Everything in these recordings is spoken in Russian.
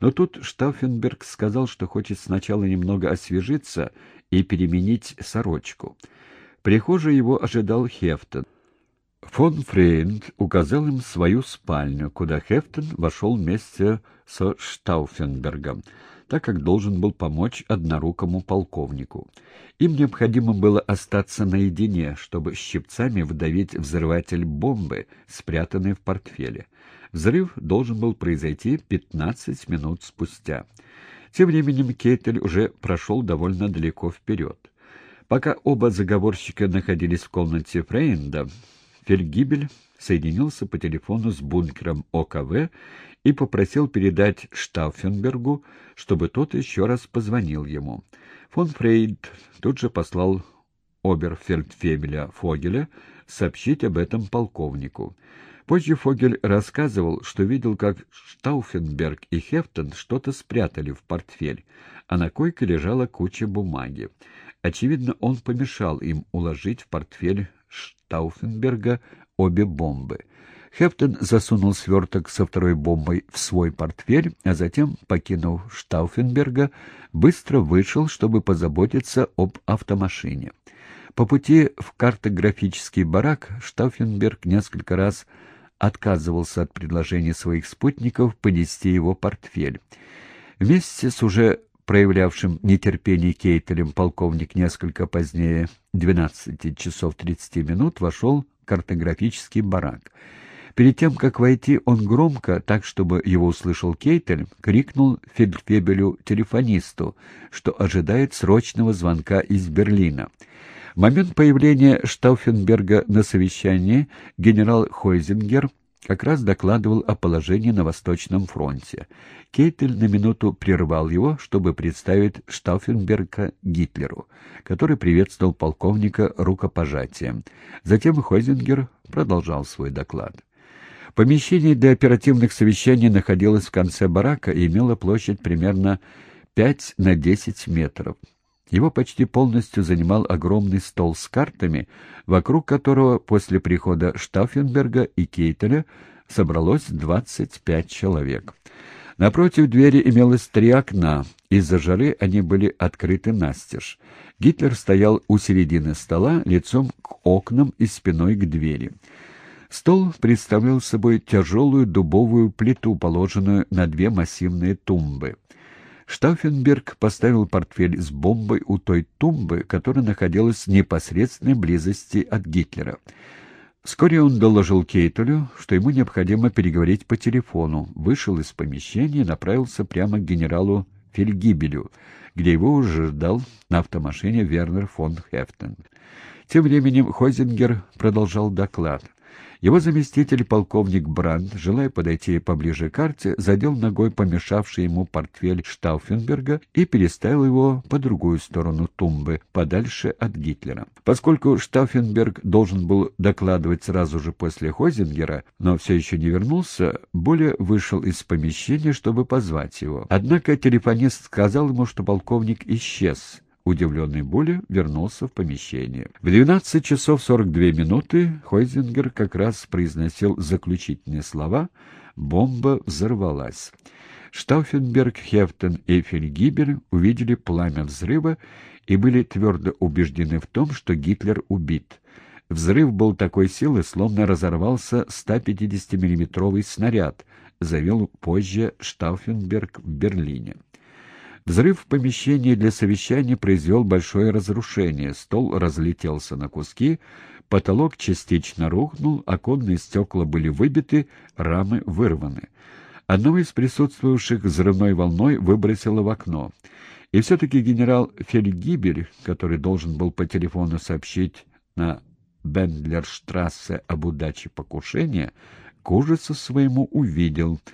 Но тут Штауфенберг сказал, что хочет сначала немного освежиться и переменить сорочку. В его ожидал Хефтон. Фон Фрейнд указал им свою спальню, куда Хефтон вошел вместе со Штауфенбергом, так как должен был помочь однорукому полковнику. Им необходимо было остаться наедине, чтобы щипцами вдавить взрыватель бомбы, спрятанный в портфеле. Взрыв должен был произойти 15 минут спустя. Тем временем Кейтель уже прошел довольно далеко вперед. Пока оба заговорщика находились в комнате Фрейнда, Фельгибель соединился по телефону с бункером ОКВ и попросил передать Штауфенбергу, чтобы тот еще раз позвонил ему. Фон Фрейд тут же послал оберфельдфебеля Фогеля сообщить об этом полковнику. Позже Фогель рассказывал, что видел, как Штауфенберг и Хефтон что-то спрятали в портфель, а на койке лежала куча бумаги. Очевидно, он помешал им уложить в портфель Штауфенберга обе бомбы. Хефтон засунул сверток со второй бомбой в свой портфель, а затем, покинув Штауфенберга, быстро вышел, чтобы позаботиться об автомашине. По пути в картографический барак Штауфенберг несколько раз отказывался от предложения своих спутников понести его портфель. Вместе с уже проявлявшим нетерпение Кейтелем полковник несколько позднее, 12 часов 30 минут, вошел в картографический барак. Перед тем, как войти, он громко, так чтобы его услышал Кейтель, крикнул фельдфебелю-телефонисту, что ожидает срочного звонка из Берлина. В момент появления Штауфенберга на совещании генерал Хойзингер как раз докладывал о положении на Восточном фронте. Кейтель на минуту прервал его, чтобы представить Штауфенберга Гитлеру, который приветствовал полковника рукопожатием. Затем Хойзингер продолжал свой доклад. Помещение для оперативных совещаний находилось в конце барака и имело площадь примерно 5 на 10 метров. Его почти полностью занимал огромный стол с картами, вокруг которого после прихода Штауфенберга и Кейтеля собралось 25 человек. Напротив двери имелось три окна, из-за жары они были открыты настежь. Гитлер стоял у середины стола, лицом к окнам и спиной к двери. Стол представлял собой тяжелую дубовую плиту, положенную на две массивные тумбы. Штауфенберг поставил портфель с бомбой у той тумбы, которая находилась в непосредственной близости от Гитлера. Вскоре он доложил Кейтелю, что ему необходимо переговорить по телефону, вышел из помещения и направился прямо к генералу Фельгибелю, где его уже ждал на автомашине Вернер фон Хефтен. Тем временем Хойзингер продолжал доклад. Его заместитель, полковник Бранд, желая подойти поближе к карте, задел ногой помешавший ему портфель Штауфенберга и переставил его по другую сторону тумбы, подальше от Гитлера. Поскольку Штауфенберг должен был докладывать сразу же после Хозингера, но все еще не вернулся, Боля вышел из помещения, чтобы позвать его. Однако телефонист сказал ему, что полковник исчез, Удивленный Буля вернулся в помещение. В 12 часов 42 минуты Хойзингер как раз произносил заключительные слова «Бомба взорвалась». Штауфенберг, Хефтен и Фельгибер увидели пламя взрыва и были твердо убеждены в том, что Гитлер убит. Взрыв был такой силы, словно разорвался 150 миллиметровый снаряд, заявил позже Штауфенберг в Берлине. Взрыв в помещении для совещания произвел большое разрушение, стол разлетелся на куски, потолок частично рухнул, оконные стекла были выбиты, рамы вырваны. Одного из присутствующих взрывной волной выбросило в окно. И все-таки генерал Фельгибель, который должен был по телефону сообщить на Бендлерштрассе об удаче покушения, к ужасу своему увидел —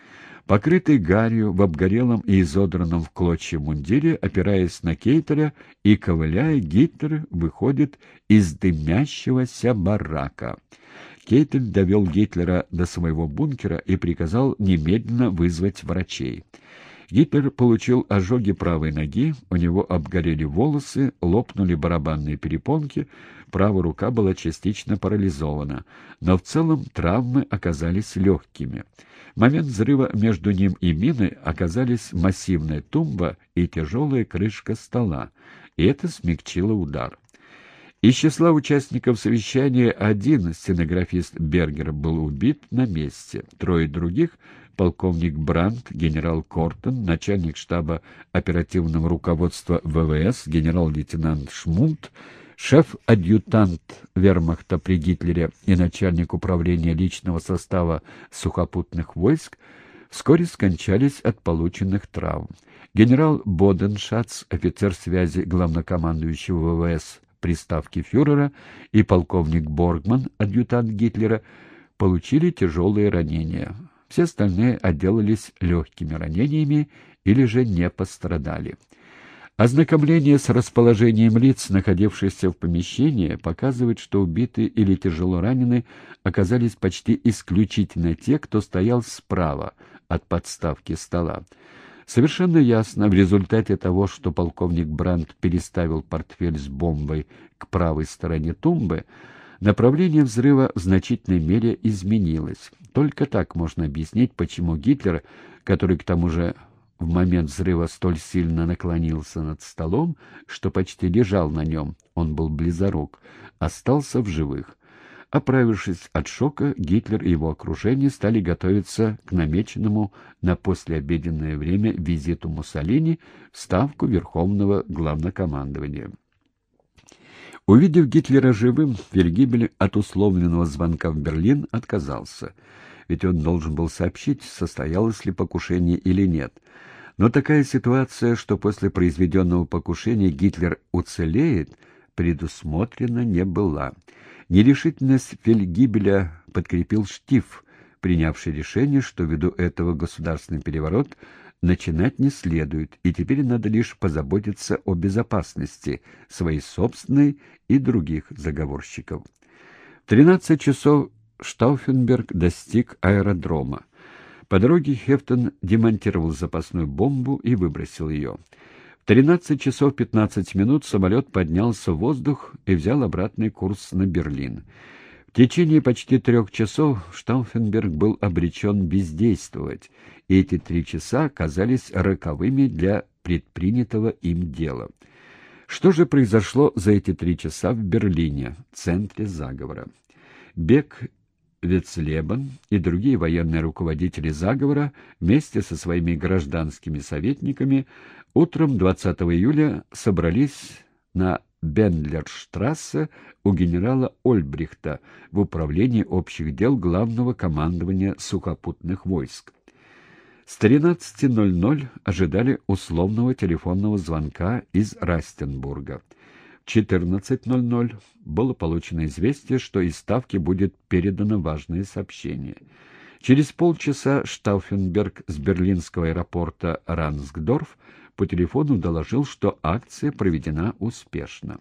Покрытый гарью, в обгорелом и изодранном в клочья мундире, опираясь на Кейтеля и ковыляя, Гитлер выходит из дымящегося барака. Кейтель довел Гитлера до своего бункера и приказал немедленно вызвать врачей. Гитлер получил ожоги правой ноги, у него обгорели волосы, лопнули барабанные перепонки, правая рука была частично парализована, но в целом травмы оказались легкими. В момент взрыва между ним и миной оказались массивная тумба и тяжелая крышка стола, и это смягчило удар. Из числа участников совещания один стенографист Бергер был убит на месте, трое других — полковник Брандт, генерал Кортон, начальник штаба оперативного руководства ВВС, генерал-лейтенант Шмунт, шеф-адъютант вермахта при Гитлере и начальник управления личного состава сухопутных войск вскоре скончались от полученных травм. Генерал Боденшац, офицер связи главнокомандующего ВВС приставки фюрера, и полковник Боргман, адъютант Гитлера, получили тяжелые ранения. Все остальные отделались легкими ранениями или же не пострадали. Ознакомление с расположением лиц, находившихся в помещении, показывает, что убиты или тяжело ранены оказались почти исключительно те, кто стоял справа от подставки стола. Совершенно ясно, в результате того, что полковник Брандт переставил портфель с бомбой к правой стороне тумбы, направление взрыва в значительной мере изменилось. Только так можно объяснить, почему Гитлер, который к тому же в момент взрыва столь сильно наклонился над столом, что почти лежал на нем, он был близорук, остался в живых. Оправившись от шока, Гитлер и его окружение стали готовиться к намеченному на послеобеденное время визиту Муссолини в Ставку Верховного Главнокомандования. Увидев Гитлера живым, Фельгибель от условленного звонка в Берлин отказался, ведь он должен был сообщить, состоялось ли покушение или нет. Но такая ситуация, что после произведенного покушения Гитлер уцелеет, предусмотрена не была. Нерешительность Фельгибеля подкрепил Штиф, принявший решение, что ввиду этого государственный переворот начинать не следует, и теперь надо лишь позаботиться о безопасности своей собственной и других заговорщиков. В 13 часов Штауфенберг достиг аэродрома. По дороге Хефтон демонтировал запасную бомбу и выбросил ее. 13 часов 15 минут самолет поднялся в воздух и взял обратный курс на Берлин. В течение почти трех часов Штауфенберг был обречен бездействовать, и эти три часа оказались роковыми для предпринятого им дела. Что же произошло за эти три часа в Берлине, центре заговора? Бег Вецлебан и другие военные руководители заговора вместе со своими гражданскими советниками утром 20 июля собрались на Бендлерштрассе у генерала Ольбрихта в управлении общих дел главного командования сухопутных войск. С 13.00 ожидали условного телефонного звонка из Растенбурга. 14.00 было получено известие, что из Ставки будет передано важное сообщение. Через полчаса Штауфенберг с берлинского аэропорта Рансгдорф по телефону доложил, что акция проведена успешно.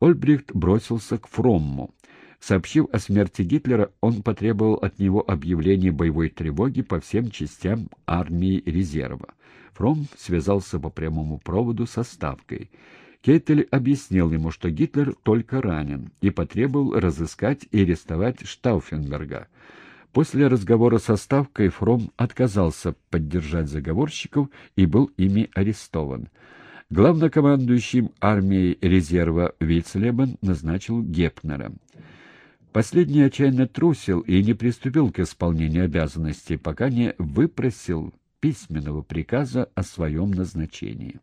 Ольбрихт бросился к Фромму. Сообщив о смерти Гитлера, он потребовал от него объявления боевой тревоги по всем частям армии резерва. Фром связался по прямому проводу со Ставкой. Кейтель объяснил ему, что Гитлер только ранен, и потребовал разыскать и арестовать Штауфенберга. После разговора со Ставкой Фром отказался поддержать заговорщиков и был ими арестован. Главнокомандующим армией резерва Вицлебен назначил Гепнера. Последний отчаянно трусил и не приступил к исполнению обязанностей, пока не выпросил письменного приказа о своем назначении.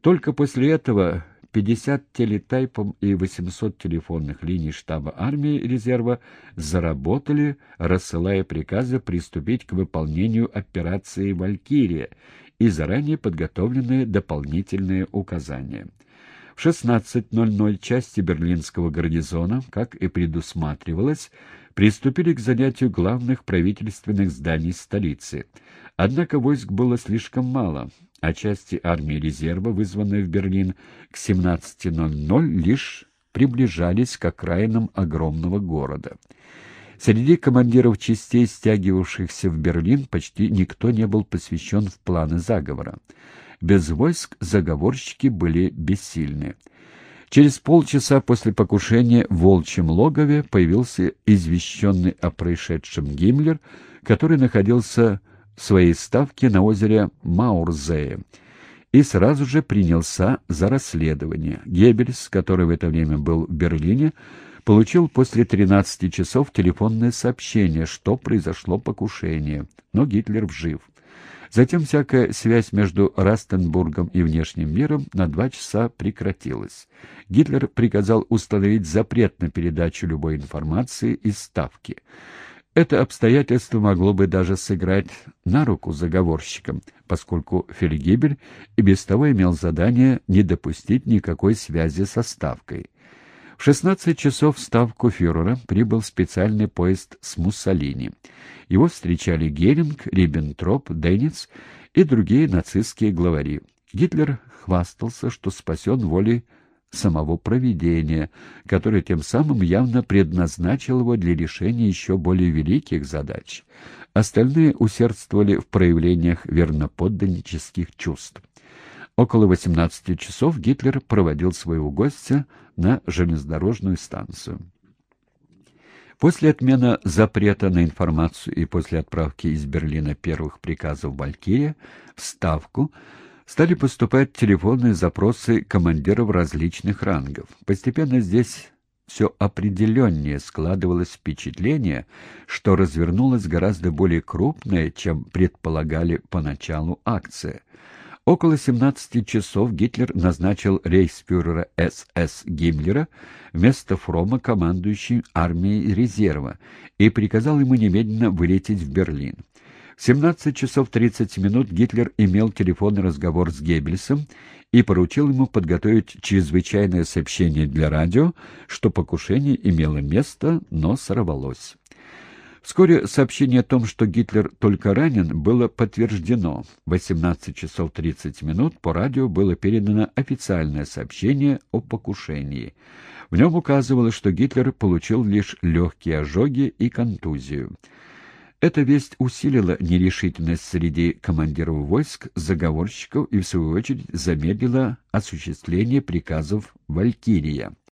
Только после этого 50 телетайпом и 800 телефонных линий штаба армии резерва заработали, рассылая приказы приступить к выполнению операции «Валькирия» и заранее подготовленные дополнительные указания. В 16.00 части берлинского гарнизона, как и предусматривалось, приступили к занятию главных правительственных зданий столицы. Однако войск было слишком мало, а части армии резерва, вызванные в Берлин к 17.00, лишь приближались к окраинам огромного города. Среди командиров частей, стягивавшихся в Берлин, почти никто не был посвящен в планы заговора. Без войск заговорщики были бессильны. Через полчаса после покушения в Волчьем логове появился извещенный о происшедшем Гиммлер, который находился своей ставке на озере Маурзее, и сразу же принялся за расследование. Геббельс, который в это время был в Берлине, получил после 13 часов телефонное сообщение, что произошло покушение, но Гитлер жив. Затем всякая связь между Растенбургом и внешним миром на два часа прекратилась. Гитлер приказал установить запрет на передачу любой информации из Ставки. Это обстоятельство могло бы даже сыграть на руку заговорщикам, поскольку Фельгибель и без того имел задание не допустить никакой связи со Ставкой. В 16 часов в ставку фюрера прибыл специальный поезд с Муссолини. Его встречали Геринг, Риббентроп, Денниц и другие нацистские главари. Гитлер хвастался, что спасен волей самого провидения, которое тем самым явно предназначил его для решения еще более великих задач. Остальные усердствовали в проявлениях верноподданнических чувств. Около 18 часов Гитлер проводил своего гостя на железнодорожную станцию. После отмены запрета на информацию и после отправки из Берлина первых приказов «Валькирия» в Ставку стали поступать телефонные запросы командиров различных рангов. Постепенно здесь все определеннее складывалось впечатление, что развернулась гораздо более крупная, чем предполагали поначалу акция — Около 17 часов Гитлер назначил рейхсфюрера СС Гиммлера вместо Фрома командующим армией резерва и приказал ему немедленно вылететь в Берлин. В 17 часов 30 минут Гитлер имел телефонный разговор с Геббельсом и поручил ему подготовить чрезвычайное сообщение для радио, что покушение имело место, но сорвалось. Вскоре сообщение о том, что Гитлер только ранен, было подтверждено. В 18 часов 30 минут по радио было передано официальное сообщение о покушении. В нем указывалось, что Гитлер получил лишь легкие ожоги и контузию. Эта весть усилила нерешительность среди командиров войск, заговорщиков и, в свою очередь, замедлила осуществление приказов «Валькирия».